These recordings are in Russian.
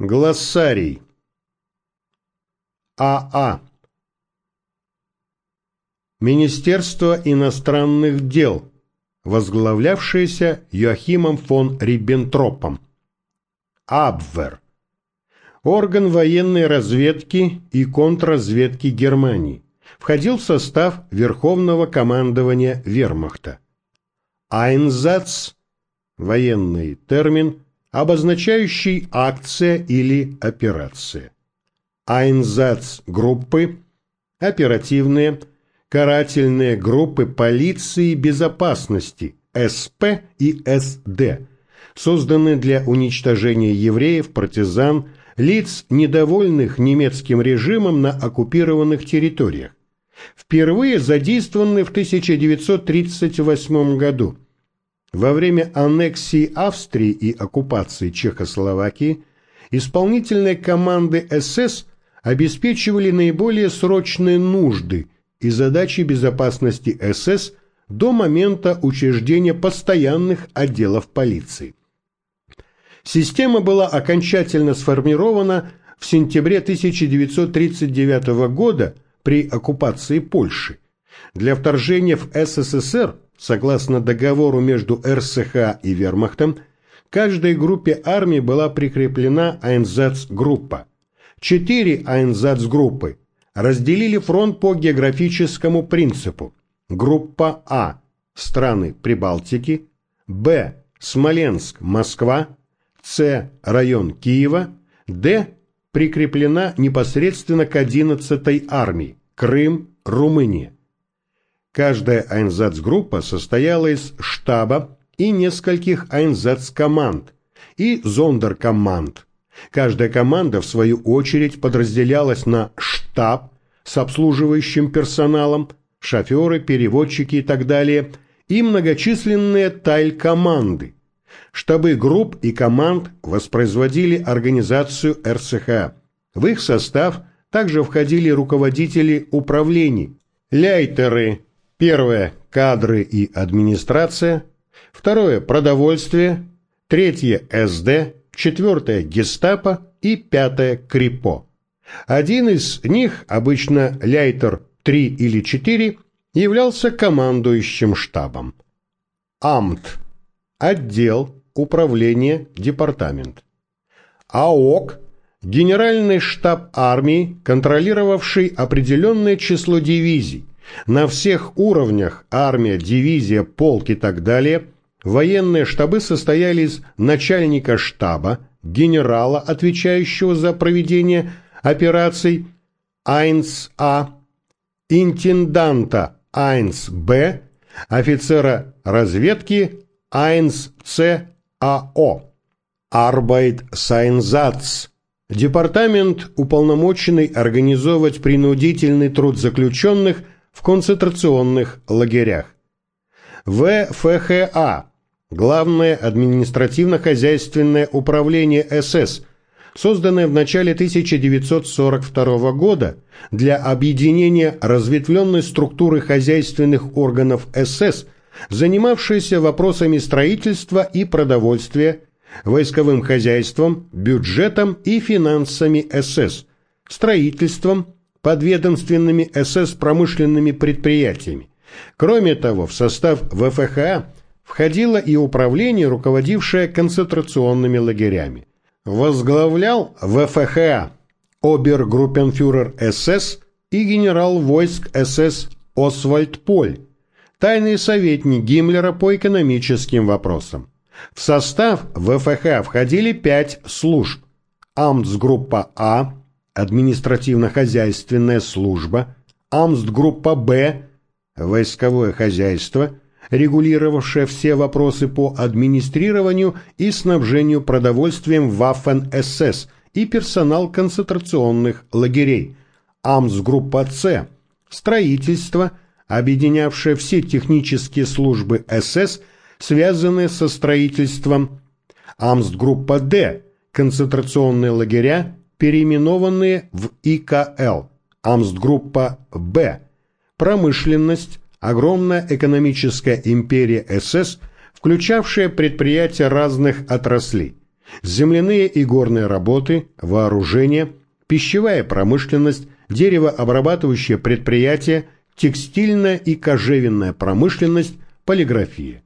Глоссарий. АА. Министерство иностранных дел, возглавлявшееся Йоахимом фон Риббентропом. Абвер. Орган военной разведки и контрразведки Германии. Входил в состав Верховного командования Вермахта. Айнзац. Военный термин – обозначающий акция или операция. Айнзац группы, оперативные, карательные группы полиции безопасности СП и СД, созданные для уничтожения евреев, партизан, лиц, недовольных немецким режимом на оккупированных территориях. Впервые задействованы в 1938 году – во время аннексии Австрии и оккупации Чехословакии исполнительные команды СС обеспечивали наиболее срочные нужды и задачи безопасности СС до момента учреждения постоянных отделов полиции. Система была окончательно сформирована в сентябре 1939 года при оккупации Польши. Для вторжения в СССР Согласно договору между РСХ и Вермахтом, каждой группе армий была прикреплена Айнзац-группа. Четыре Айнзац-группы разделили фронт по географическому принципу. Группа А – страны Прибалтики, Б – Смоленск, Москва, С – район Киева, Д – прикреплена непосредственно к 11-й армии, Крым, Румыния. Каждая Айнзац-группа состояла из штаба и нескольких Айнзац-команд и зондеркоманд. Каждая команда, в свою очередь, подразделялась на штаб с обслуживающим персоналом, шоферы, переводчики и так далее, и многочисленные тайль-команды. Штабы групп и команд воспроизводили организацию РСХ. В их состав также входили руководители управлений, ляйтеры, Первое – кадры и администрация. Второе – продовольствие. Третье – СД. Четвертое – гестапо. И пятое – крипо. Один из них, обычно Ляйтер 3 или 4, являлся командующим штабом. АМТ – отдел, управление, департамент. АОК – генеральный штаб армии, контролировавший определенное число дивизий, на всех уровнях – армия, дивизия, полк и так далее – военные штабы состояли из начальника штаба, генерала, отвечающего за проведение операций Айнс-А, интенданта Айнс-Б, офицера разведки Айнс-С-АО, Арбайт Сайнзац, департамент, уполномоченный организовывать принудительный труд заключенных – в концентрационных лагерях. ВФХА – Главное административно-хозяйственное управление СС, созданное в начале 1942 года для объединения разветвленной структуры хозяйственных органов СС, занимавшейся вопросами строительства и продовольствия, войсковым хозяйством, бюджетом и финансами СС, строительством, подведомственными СС промышленными предприятиями. Кроме того, в состав ВФХ входило и управление, руководившее концентрационными лагерями. Возглавлял ВФХ обергруппенфюрер СС и генерал войск СС Освальд Поль, тайный советник Гиммлера по экономическим вопросам. В состав ВФХ входили пять служб. Амтсгруппа А, административно-хозяйственная служба, Амстгруппа Б, войсковое хозяйство, регулировавшее все вопросы по администрированию и снабжению продовольствием Waffen-СС и персонал концентрационных лагерей, Амстгруппа С, строительство, объединявшее все технические службы СС, связанные со строительством, Амстгруппа Д, концентрационные лагеря, переименованные в ИКЛ, Амстгруппа Б, промышленность, огромная экономическая империя СС, включавшая предприятия разных отраслей, земляные и горные работы, вооружение, пищевая промышленность, деревообрабатывающие предприятия, текстильная и кожевенная промышленность, полиграфия.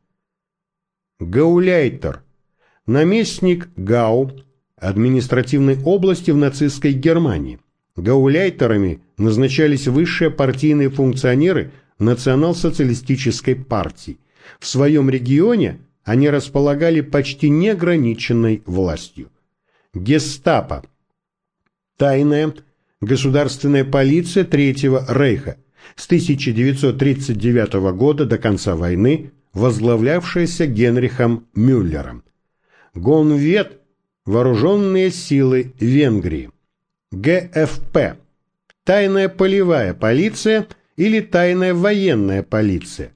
Гауляйтер. Наместник Гау административной области в нацистской Германии. Гауляйтерами назначались высшие партийные функционеры национал-социалистической партии. В своем регионе они располагали почти неограниченной властью. Гестапо. Тайная государственная полиция Третьего Рейха с 1939 года до конца войны, возглавлявшаяся Генрихом Мюллером. Гонвет – вооруженные силы Венгрии. ГФП – тайная полевая полиция или тайная военная полиция.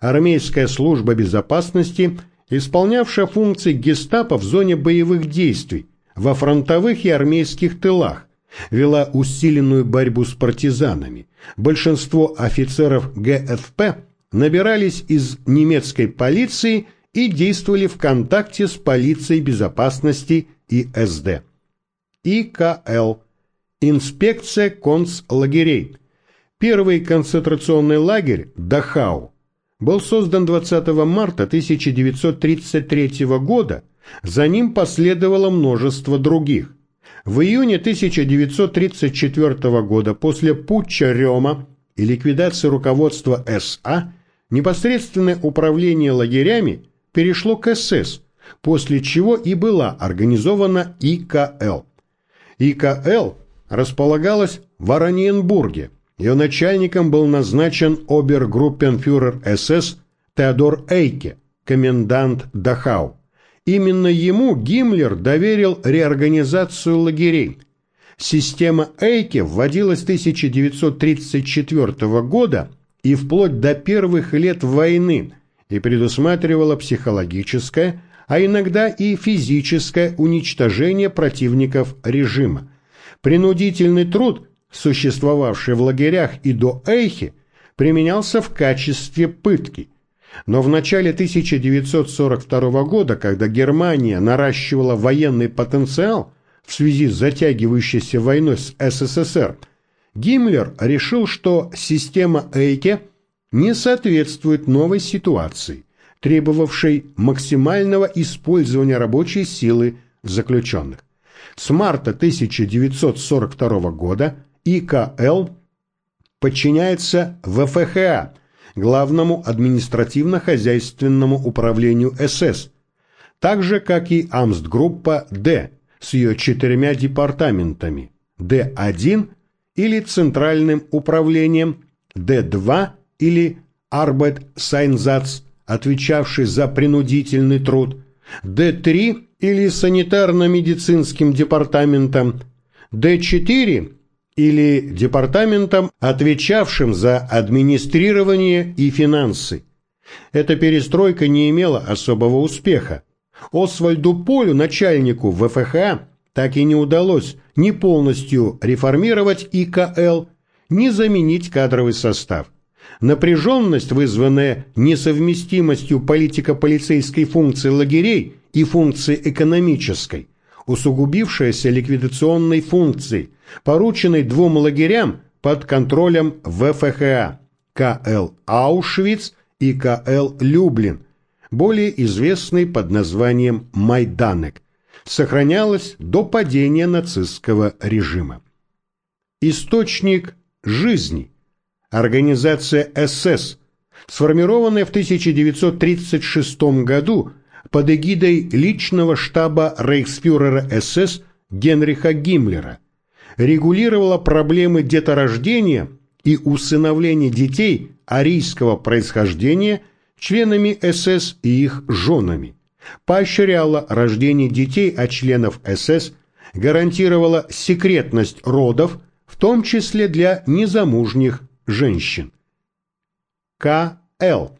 Армейская служба безопасности, исполнявшая функции гестапо в зоне боевых действий, во фронтовых и армейских тылах, вела усиленную борьбу с партизанами. Большинство офицеров ГФП набирались из немецкой полиции и действовали в контакте с полицией безопасности и СД. ИКЛ. Инспекция концлагерей. Первый концентрационный лагерь Дахау был создан 20 марта 1933 года, за ним последовало множество других. В июне 1934 года после путча Рема и ликвидации руководства СА непосредственное управление лагерями перешло к СС, после чего и была организована ИКЛ. ИКЛ располагалась в Ораниенбурге. Ее начальником был назначен обергруппенфюрер СС Теодор Эйке, комендант Дахау. Именно ему Гиммлер доверил реорганизацию лагерей. Система Эйке вводилась с 1934 года и вплоть до первых лет войны – и предусматривала психологическое, а иногда и физическое уничтожение противников режима. Принудительный труд, существовавший в лагерях и до Эйхи, применялся в качестве пытки. Но в начале 1942 года, когда Германия наращивала военный потенциал в связи с затягивающейся войной с СССР, Гиммлер решил, что система Эйке – не соответствует новой ситуации, требовавшей максимального использования рабочей силы заключенных. С марта 1942 года ИКЛ подчиняется ВФХА, Главному административно-хозяйственному управлению СС, так же, как и Амстгруппа Д с ее четырьмя департаментами Д1 или Центральным управлением, Д2 или Арбет-Сайнзац, отвечавший за принудительный труд, Д3 или санитарно-медицинским департаментом, Д4 или департаментом, отвечавшим за администрирование и финансы. Эта перестройка не имела особого успеха. Освальду Полю, начальнику ВФХ, так и не удалось ни полностью реформировать ИКЛ, ни заменить кадровый состав. Напряженность, вызванная несовместимостью политико-полицейской функции лагерей и функции экономической, усугубившаяся ликвидационной функцией, порученной двум лагерям под контролем ВФХА КЛ Аушвиц и КЛ Люблин, более известный под названием Майданек, сохранялась до падения нацистского режима. Источник жизни – Организация СС, сформированная в 1936 году под эгидой личного штаба рейхсфюрера СС Генриха Гиммлера, регулировала проблемы деторождения и усыновления детей арийского происхождения членами СС и их женами, поощряла рождение детей от членов СС, гарантировала секретность родов, в том числе для незамужних женщин. К.Л.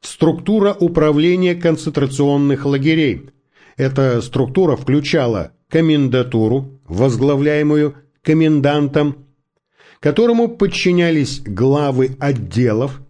Структура управления концентрационных лагерей. Эта структура включала комендатуру, возглавляемую комендантом, которому подчинялись главы отделов,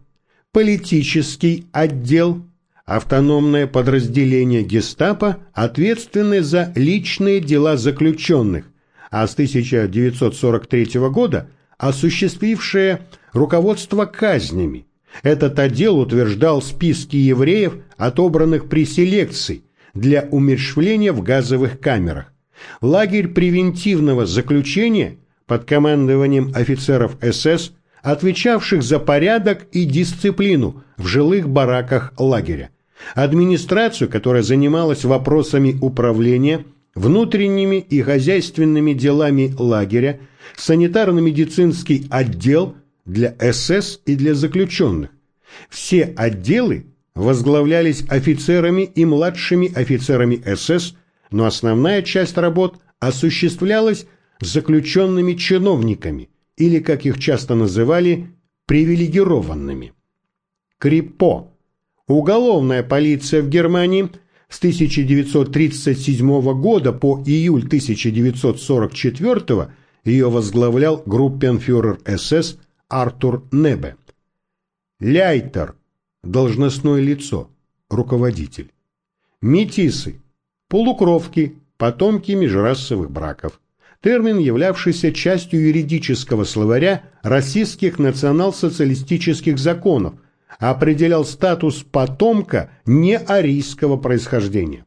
политический отдел, автономное подразделение гестапо, ответственное за личные дела заключенных, а с 1943 года осуществившее руководство казнями. Этот отдел утверждал списки евреев, отобранных при селекции, для умерщвления в газовых камерах. Лагерь превентивного заключения под командованием офицеров СС, отвечавших за порядок и дисциплину в жилых бараках лагеря. Администрацию, которая занималась вопросами управления, внутренними и хозяйственными делами лагеря, санитарно-медицинский отдел для СС и для заключенных. Все отделы возглавлялись офицерами и младшими офицерами СС, но основная часть работ осуществлялась заключенными чиновниками, или, как их часто называли, привилегированными. КРИПО – уголовная полиция в Германии с 1937 года по июль 1944 ее возглавлял группенфюрер СС Артур Небе. Ляйтер – должностное лицо, руководитель. Метисы – полукровки, потомки межрасовых браков. Термин, являвшийся частью юридического словаря российских национал-социалистических законов, определял статус потомка неарийского происхождения.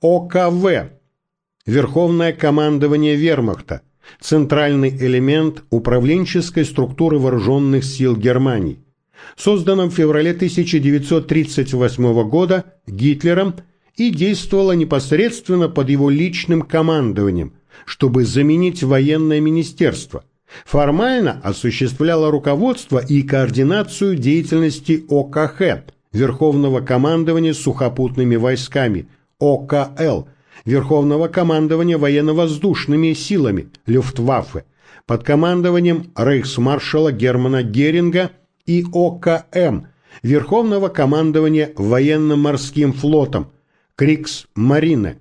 ОКВ – Верховное командование вермахта – центральный элемент управленческой структуры вооруженных сил Германии, созданном в феврале 1938 года Гитлером и действовала непосредственно под его личным командованием, чтобы заменить военное министерство. Формально осуществляла руководство и координацию деятельности ОКХ, Верховного командования сухопутными войсками, ОКЛ – Верховного командования военно-воздушными силами Люфтваффе под командованием рейхсмаршала Германа Геринга и ОКМ Верховного командования военно-морским флотом Крикс-Марине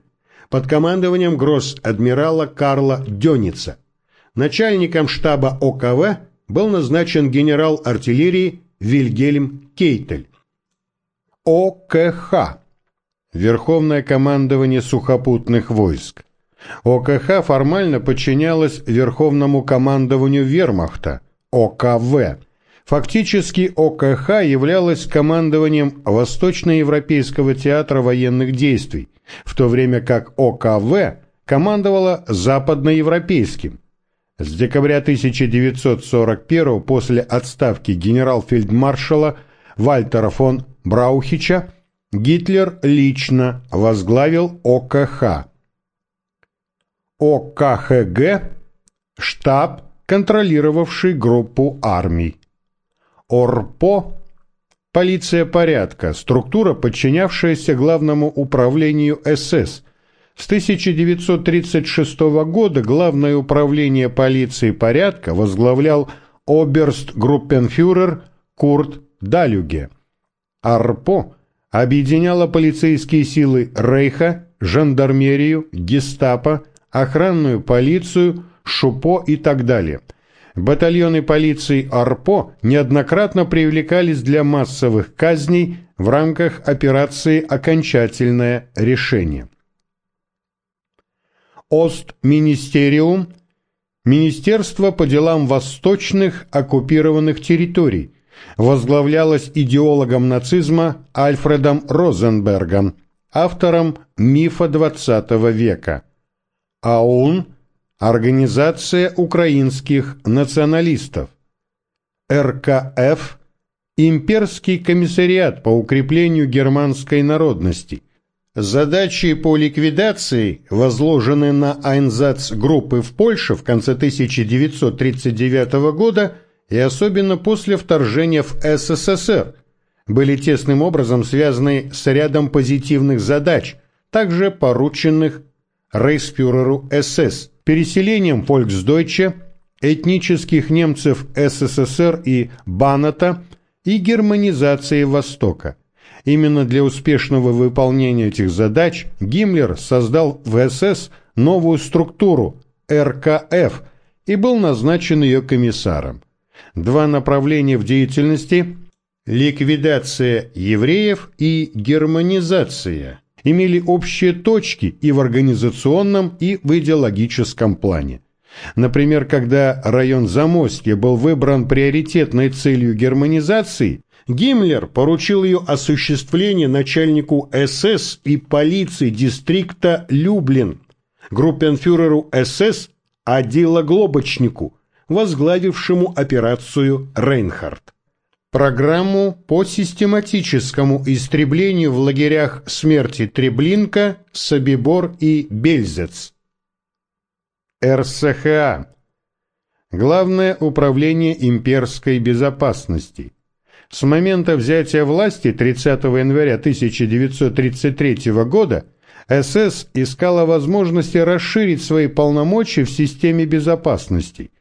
под командованием гросс-адмирала Карла Дёница. Начальником штаба ОКВ был назначен генерал артиллерии Вильгельм Кейтель. ОКХ Верховное командование сухопутных войск. ОКХ формально подчинялось Верховному командованию вермахта, ОКВ. Фактически ОКХ являлось командованием Восточноевропейского театра военных действий, в то время как ОКВ командовала Западноевропейским. С декабря 1941 после отставки генерал-фельдмаршала Вальтера фон Браухича Гитлер лично возглавил ОКХ. ОКХГ – штаб, контролировавший группу армий. ОРПО – полиция порядка, структура, подчинявшаяся главному управлению СС. С 1936 года главное управление полиции порядка возглавлял оберст-группенфюрер Курт Далюге. АРПО – объединяла полицейские силы Рейха, жандармерию, гестапо, охранную полицию, ШУПО и так далее. Батальоны полиции АРПО неоднократно привлекались для массовых казней в рамках операции «Окончательное решение». Остминистериум – Министерство по делам восточных оккупированных территорий – возглавлялась идеологом нацизма Альфредом Розенбергом, автором мифа XX века. АУН – Организация украинских националистов. РКФ – Имперский комиссариат по укреплению германской народности. Задачи по ликвидации, возложенные на Айнзац группы в Польше в конце 1939 года – и особенно после вторжения в СССР, были тесным образом связаны с рядом позитивных задач, также порученных рейхсфюреру СС, переселением фольксдойче, этнических немцев СССР и Баната и германизацией Востока. Именно для успешного выполнения этих задач Гиммлер создал в СС новую структуру РКФ и был назначен ее комиссаром два направления в деятельности – ликвидация евреев и германизация имели общие точки и в организационном, и в идеологическом плане. Например, когда район Замостья был выбран приоритетной целью германизации, Гиммлер поручил ее осуществление начальнику СС и полиции дистрикта Люблин, группенфюреру СС Адила Глобочнику, возглавившему операцию «Рейнхард». Программу по систематическому истреблению в лагерях смерти Треблинка, Собибор и Бельзец. РСХА. Главное управление имперской безопасности. С момента взятия власти 30 января 1933 года СС искала возможности расширить свои полномочия в системе безопасности.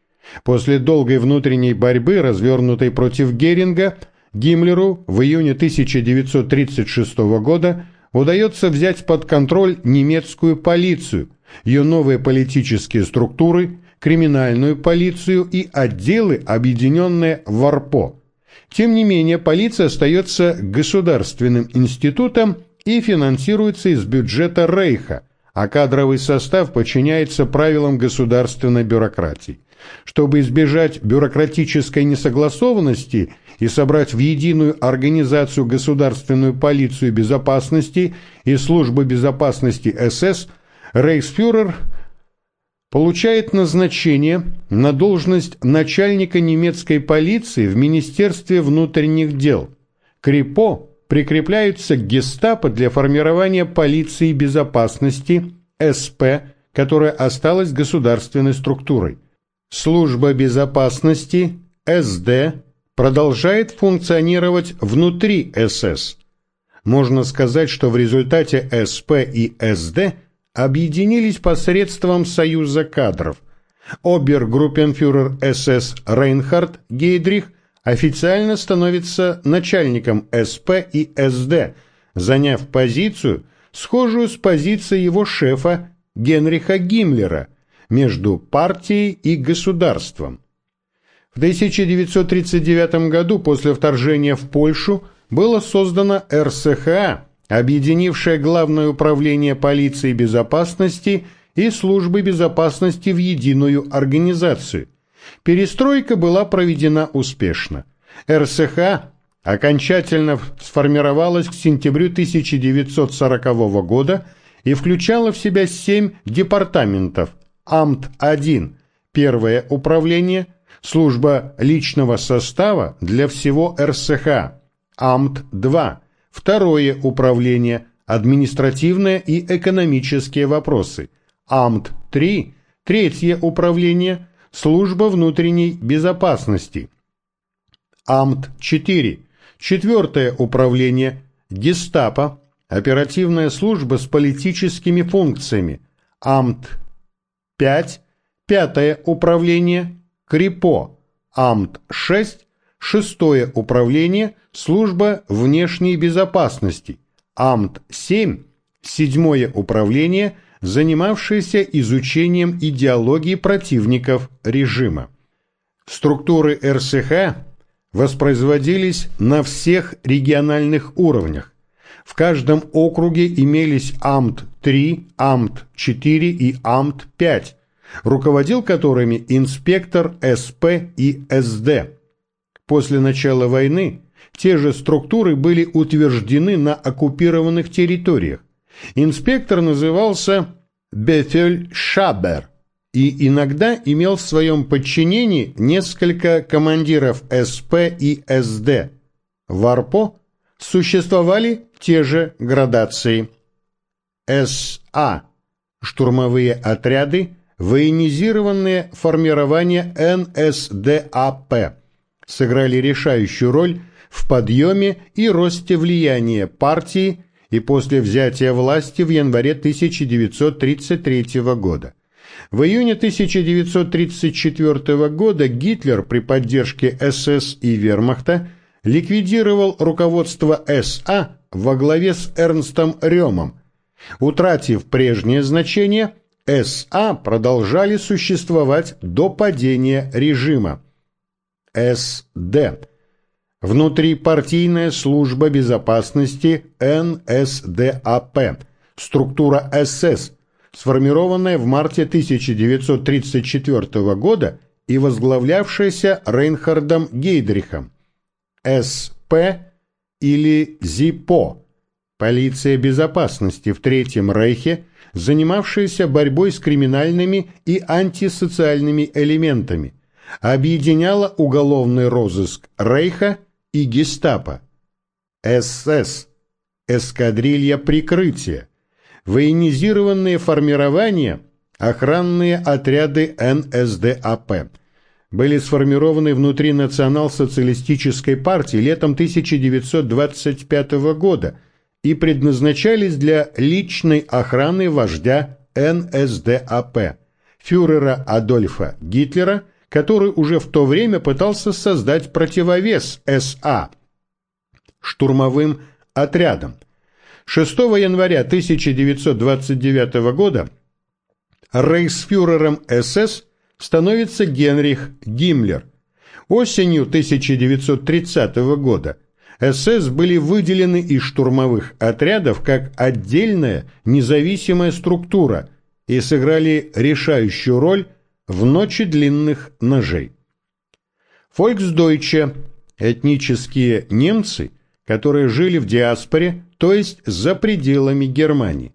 После долгой внутренней борьбы, развернутой против Геринга, Гиммлеру в июне 1936 года удается взять под контроль немецкую полицию, ее новые политические структуры, криминальную полицию и отделы, объединенные в ВАРПО. Тем не менее, полиция остается государственным институтом и финансируется из бюджета Рейха, а кадровый состав подчиняется правилам государственной бюрократии. Чтобы избежать бюрократической несогласованности и собрать в единую организацию государственную полицию безопасности и службы безопасности СС, рейхсфюрер – получает назначение на должность начальника немецкой полиции в Министерстве внутренних дел. Крипо прикрепляются к гестапо для формирования полиции безопасности, СП, которая осталась государственной структурой. Служба безопасности, СД, продолжает функционировать внутри СС. Можно сказать, что в результате СП и СД – объединились посредством союза кадров. Обергруппенфюрер СС Рейнхард Гейдрих официально становится начальником СП и СД, заняв позицию, схожую с позицией его шефа Генриха Гиммлера между партией и государством. В 1939 году после вторжения в Польшу было создано РСХА, объединившая Главное управление полиции безопасности и службы безопасности в единую организацию. Перестройка была проведена успешно. РСХ окончательно сформировалась к сентябрю 1940 года и включала в себя семь департаментов. АМТ-1 – первое управление, служба личного состава для всего РСХ, АМТ-2 – Второе управление – административные и экономические вопросы. АМТ-3. Третье управление – служба внутренней безопасности. АМТ-4. Четвертое управление – гестапо, оперативная служба с политическими функциями. АМТ-5. Пятое управление – КРИПО. АМТ-6 Шестое управление – служба внешней безопасности. АМТ-7 – седьмое управление, занимавшееся изучением идеологии противников режима. Структуры РСХ воспроизводились на всех региональных уровнях. В каждом округе имелись АМТ-3, АМТ-4 и АМТ-5, руководил которыми инспектор СП и СД. После начала войны те же структуры были утверждены на оккупированных территориях. Инспектор назывался Бефель Шабер и иногда имел в своем подчинении несколько командиров СП и СД. В АРПО существовали те же градации. СА – штурмовые отряды, военизированные формирования НСДАП – сыграли решающую роль в подъеме и росте влияния партии и после взятия власти в январе 1933 года. В июне 1934 года Гитлер при поддержке СС и Вермахта ликвидировал руководство СА во главе с Эрнстом Рёмом. Утратив прежнее значение, СА продолжали существовать до падения режима. СД. внутрипартийная служба безопасности НСДАП, структура СС, сформированная в марте 1934 года и возглавлявшаяся Рейнхардом Гейдрихом, СП или ЗИПО, полиция безопасности в Третьем Рейхе, занимавшаяся борьбой с криминальными и антисоциальными элементами, объединяла уголовный розыск Рейха и гестапо. СС, эскадрилья прикрытия, военизированные формирования, охранные отряды НСДАП были сформированы внутри национал-социалистической партии летом 1925 года и предназначались для личной охраны вождя НСДАП, фюрера Адольфа Гитлера, который уже в то время пытался создать противовес СА штурмовым отрядам. 6 января 1929 года рейхсфюрером СС становится Генрих Гиммлер. Осенью 1930 года СС были выделены из штурмовых отрядов как отдельная независимая структура и сыграли решающую роль в ночи длинных ножей. Фольксдойче – этнические немцы, которые жили в диаспоре, то есть за пределами Германии.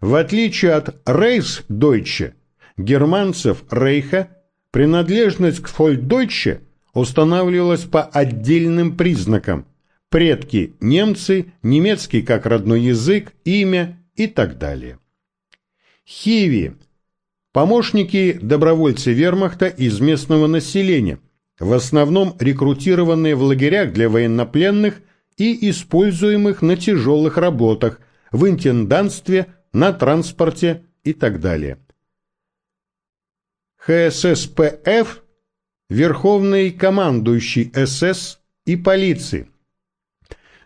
В отличие от Рейхсдойче, германцев Рейха, принадлежность к Фольддойче устанавливалась по отдельным признакам – предки – немцы, немецкий как родной язык, имя и так далее. Хиви – Помощники добровольцы вермахта из местного населения, в основном рекрутированные в лагерях для военнопленных и используемых на тяжелых работах, в интендантстве, на транспорте и так далее. ХССПФ – Верховный командующий СС и полиции.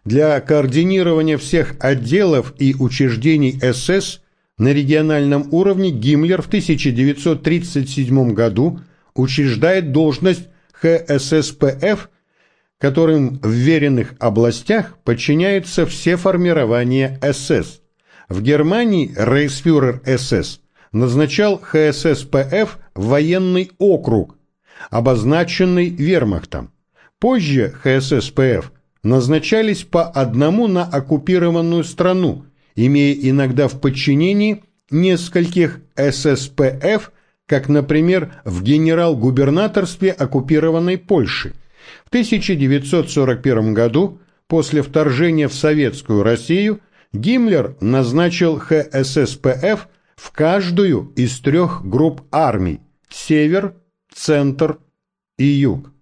Для координирования всех отделов и учреждений СС – на региональном уровне Гиммлер в 1937 году учреждает должность ХССПФ, которым в веренных областях подчиняются все формирования СС. В Германии рейхсфюрер СС назначал ХССПФ военный округ, обозначенный вермахтом. Позже ХССПФ назначались по одному на оккупированную страну – имея иногда в подчинении нескольких ССПФ, как, например, в генерал-губернаторстве оккупированной Польши. В 1941 году, после вторжения в Советскую Россию, Гиммлер назначил ХССПФ в каждую из трех групп армий – Север, Центр и Юг.